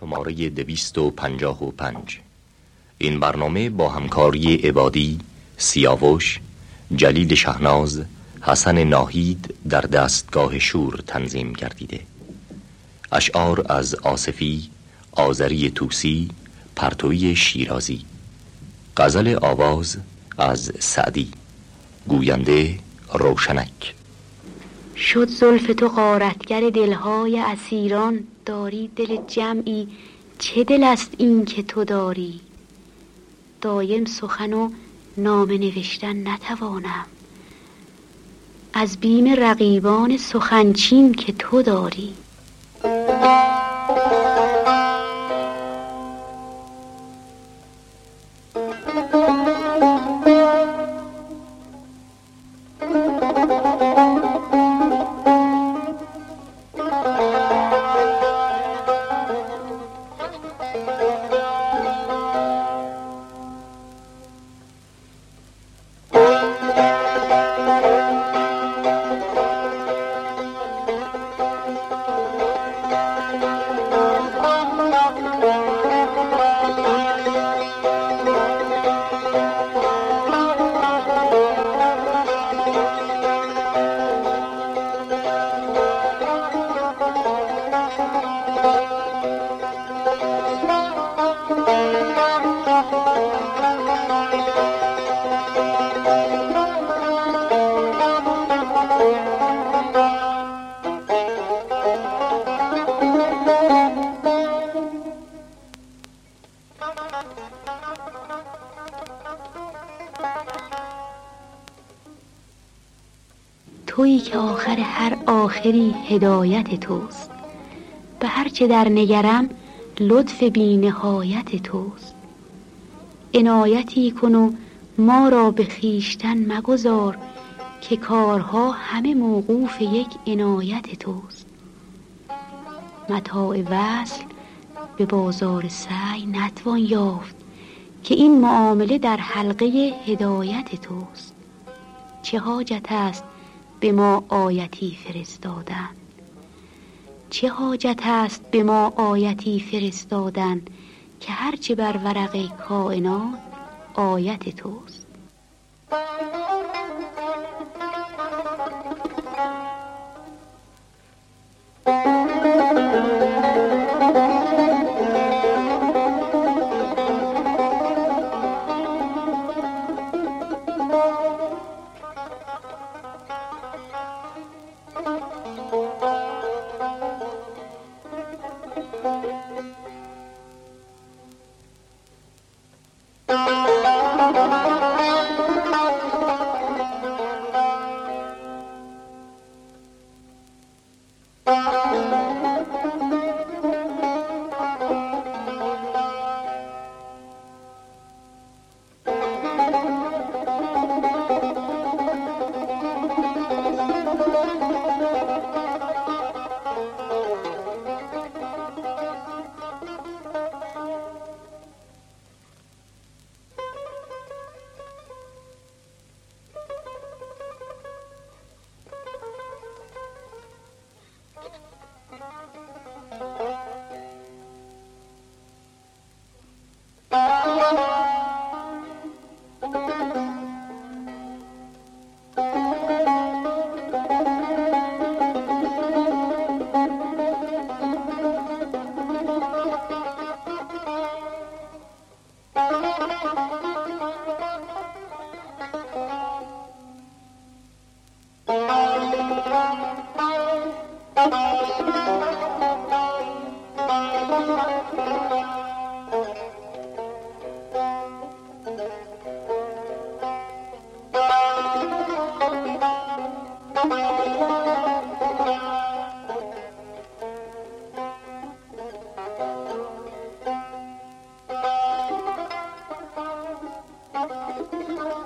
شماره دویست و پنجاه و پنج. این برنامه با همکاری عبادی سیاوش جلیل شهناز حسن ناهید در دستگاه شور تنظیم گردیده. اشعار از آصفی آذری توسی پرتوی شیرازی. غزل آواز از سعدی. گوینده روشنک. شد زلف تو غارتگر دلهای اسیران. داری دل جمعی. چه دل است این که تو داری؟ دایم سخن و نامه نوشتن نتوانم. از بیم رقیبان سخنچین که تو داری. هر آخری هدایت توست. به هر چه در نگرم لطف بی نهایت توست. عنایتی کن و ما را به خیشتن مگذار که کارها همه موقوف یک عنایت توست. متاع وصل به بازار سعی نتوان یافت که این معامله در حلقه هدایت توست. چه حاجت است به ما آیتی فرستادن. چه حاجت است به ما آیتی فرستادن که هرچه بر ورق کائنات آیت توست؟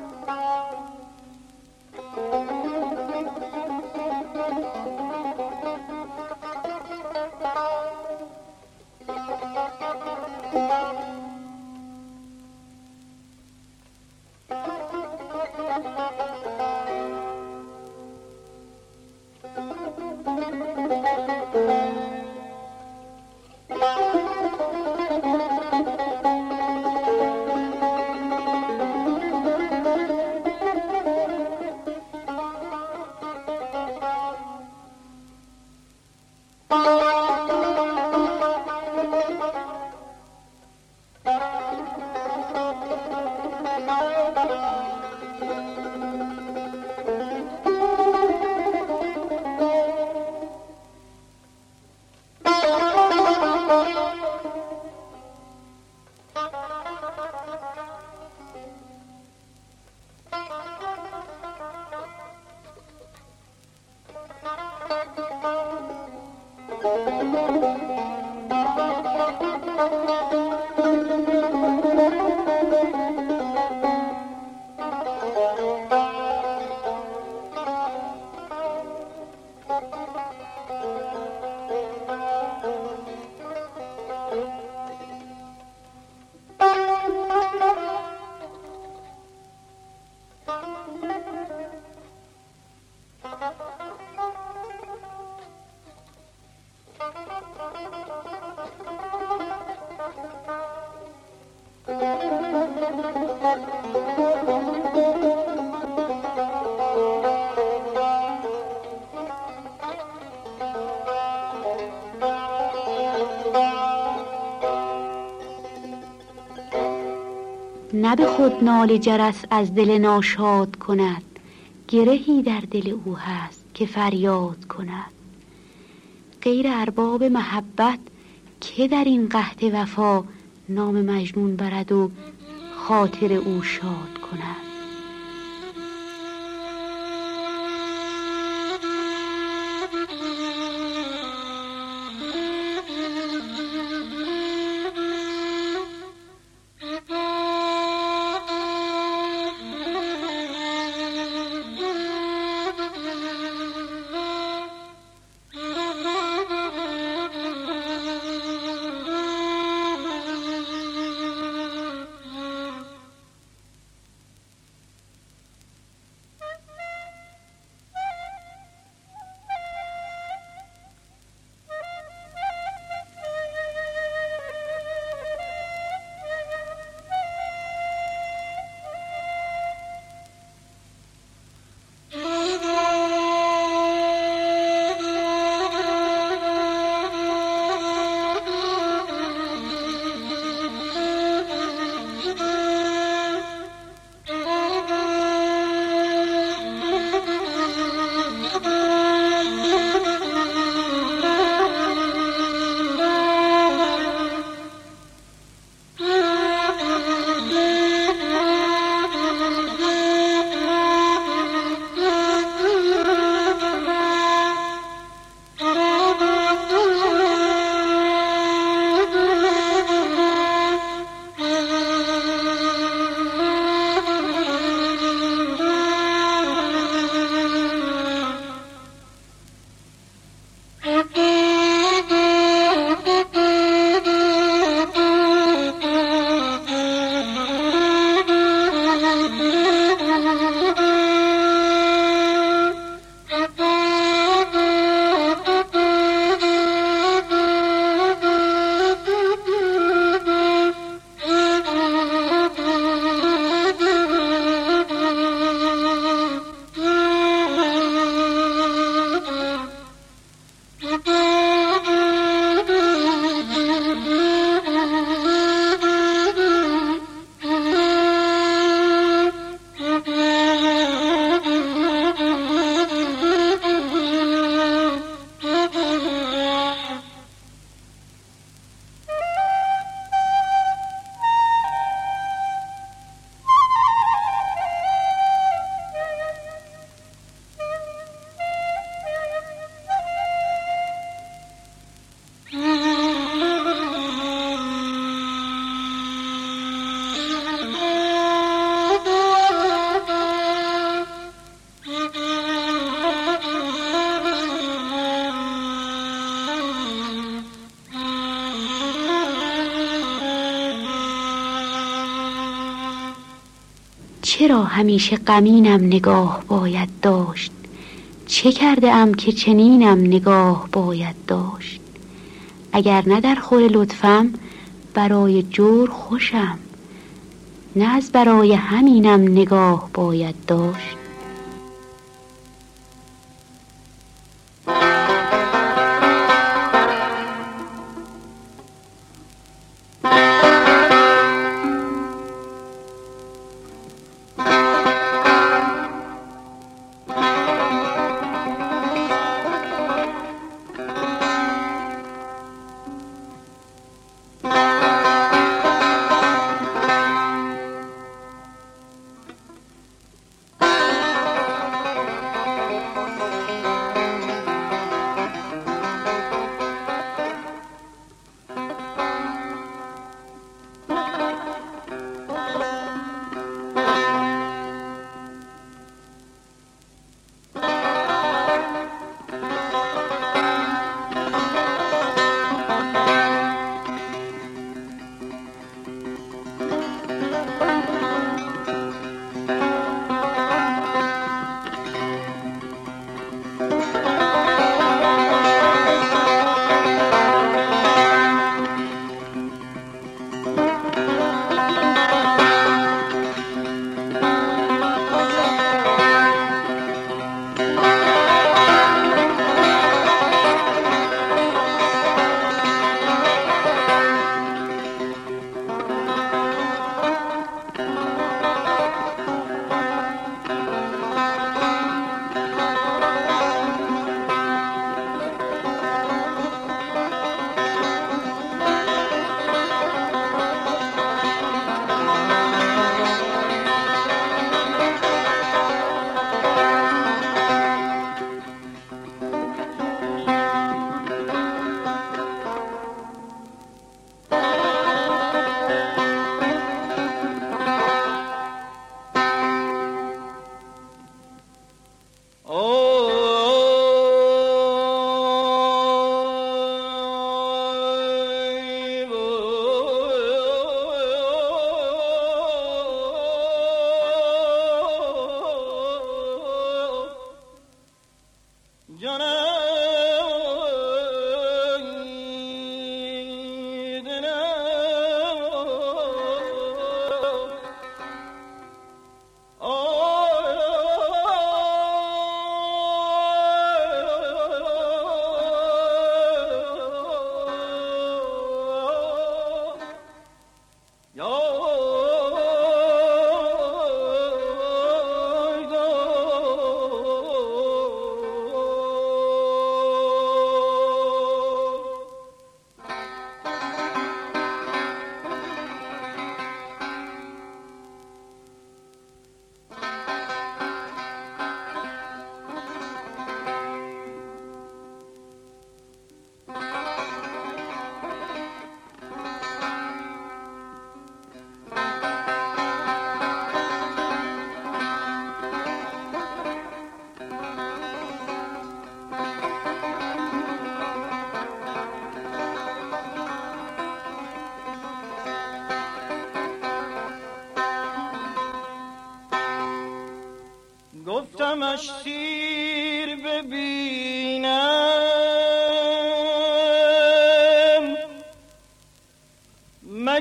Bye. Música نال جرس از دل ناشاد کند. گرهی در دل او هست که فریاد کند. غیر ارباب محبت که در این قحط وفا نام مجنون برد و خاطر او شاد کند. چرا همیشه غمینم نگاه باید داشت؟ چه کرده ام که چنینم نگاه باید داشت؟ اگر نه در خور لطفم برای جور خوشم. نه از برای همینم نگاه باید داشت.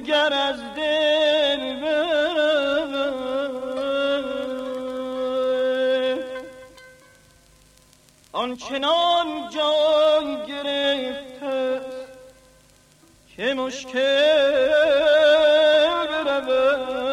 مگر از دل آنچنان جان گرفته که مشکل تحمل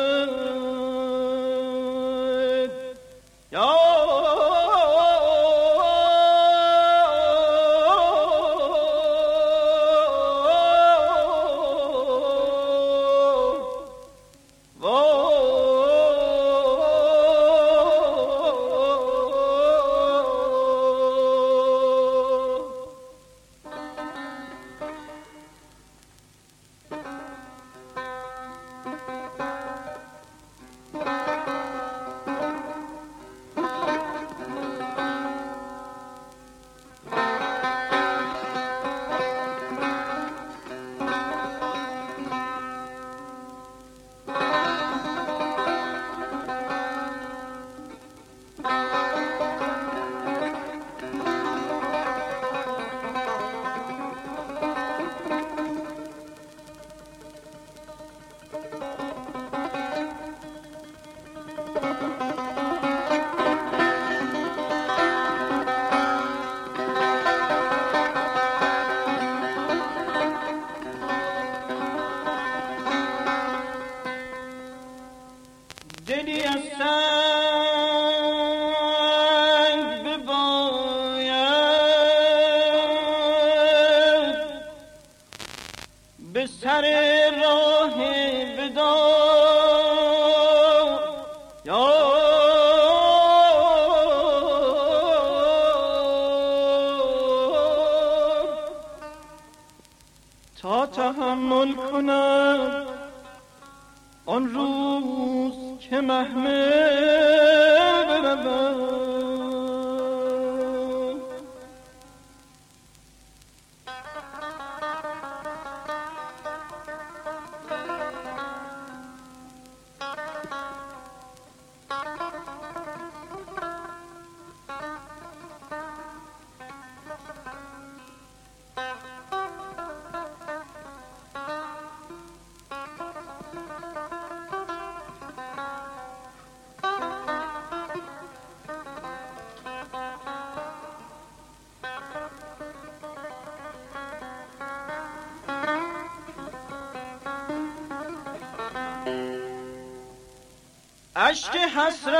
اشک حسرت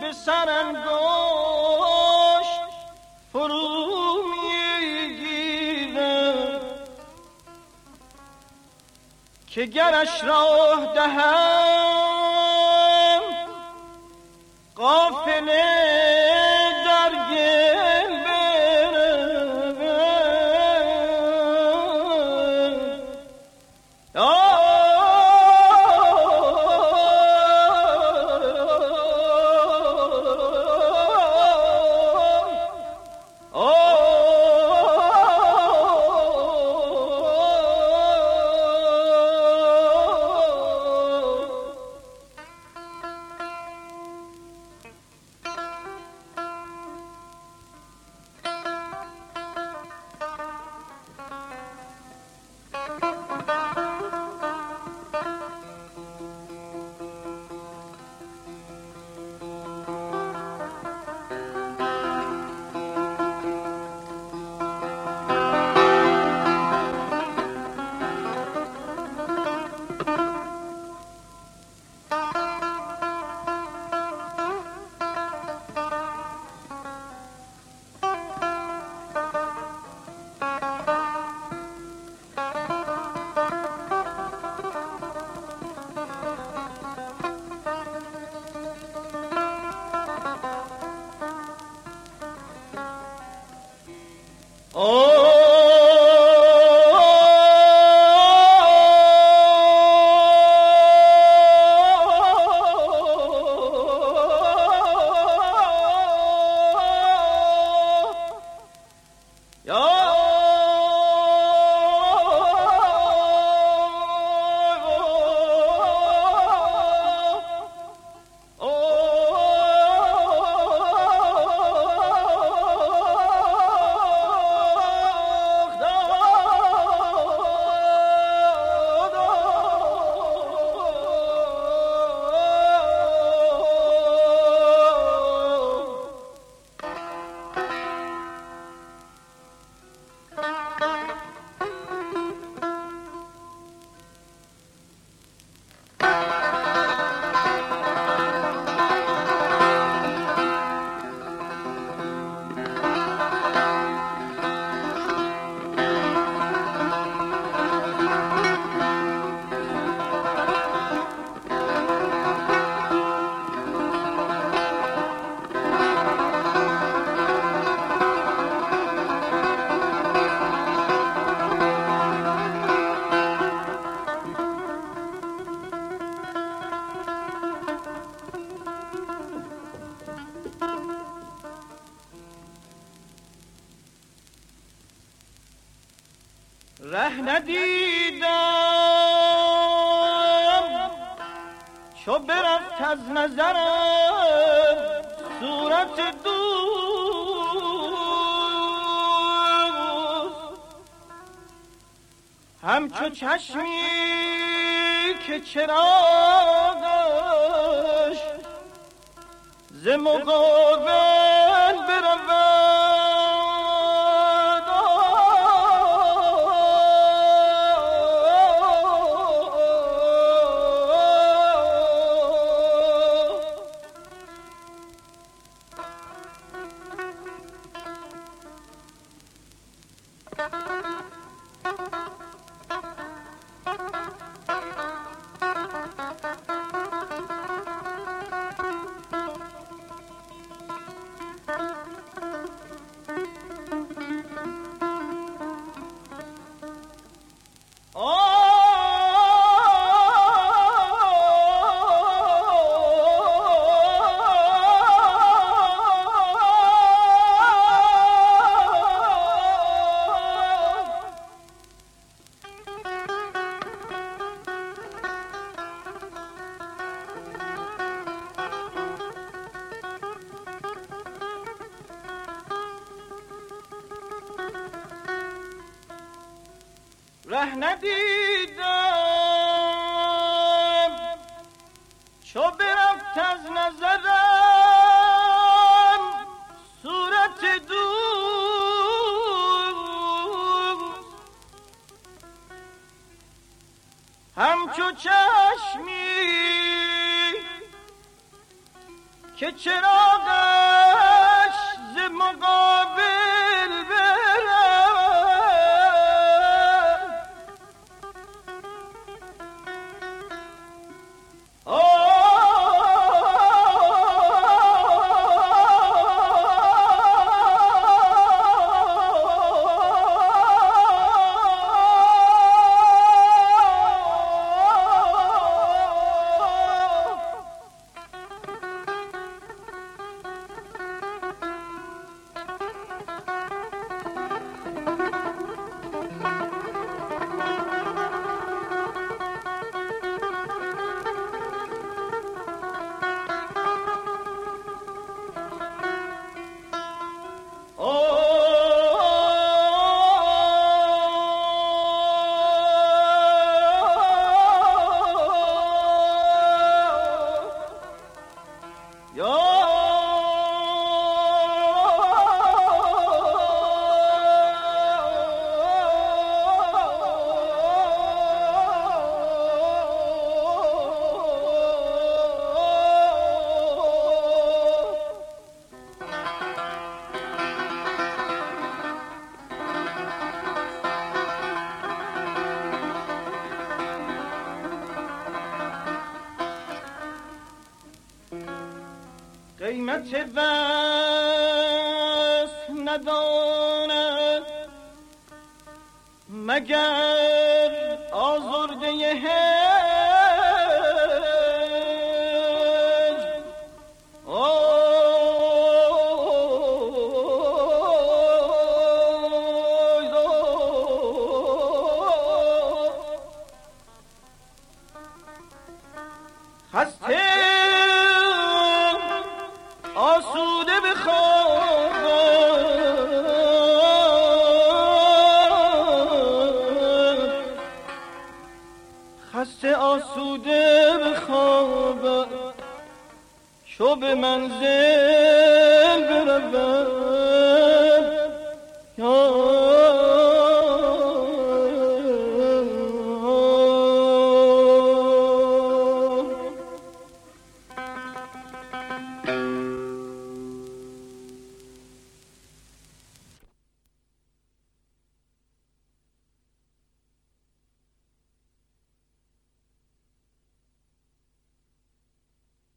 به سر انگشت فرو می‌گیره. که گرش راه دهم قافله چو برفت از نظرم صورت دوست. همچو چشمی که چراغش ز مقابل از نظرم صورت دوست. همچو چشمی که چراغش قیمت وصل نداند مگر آزرده منزل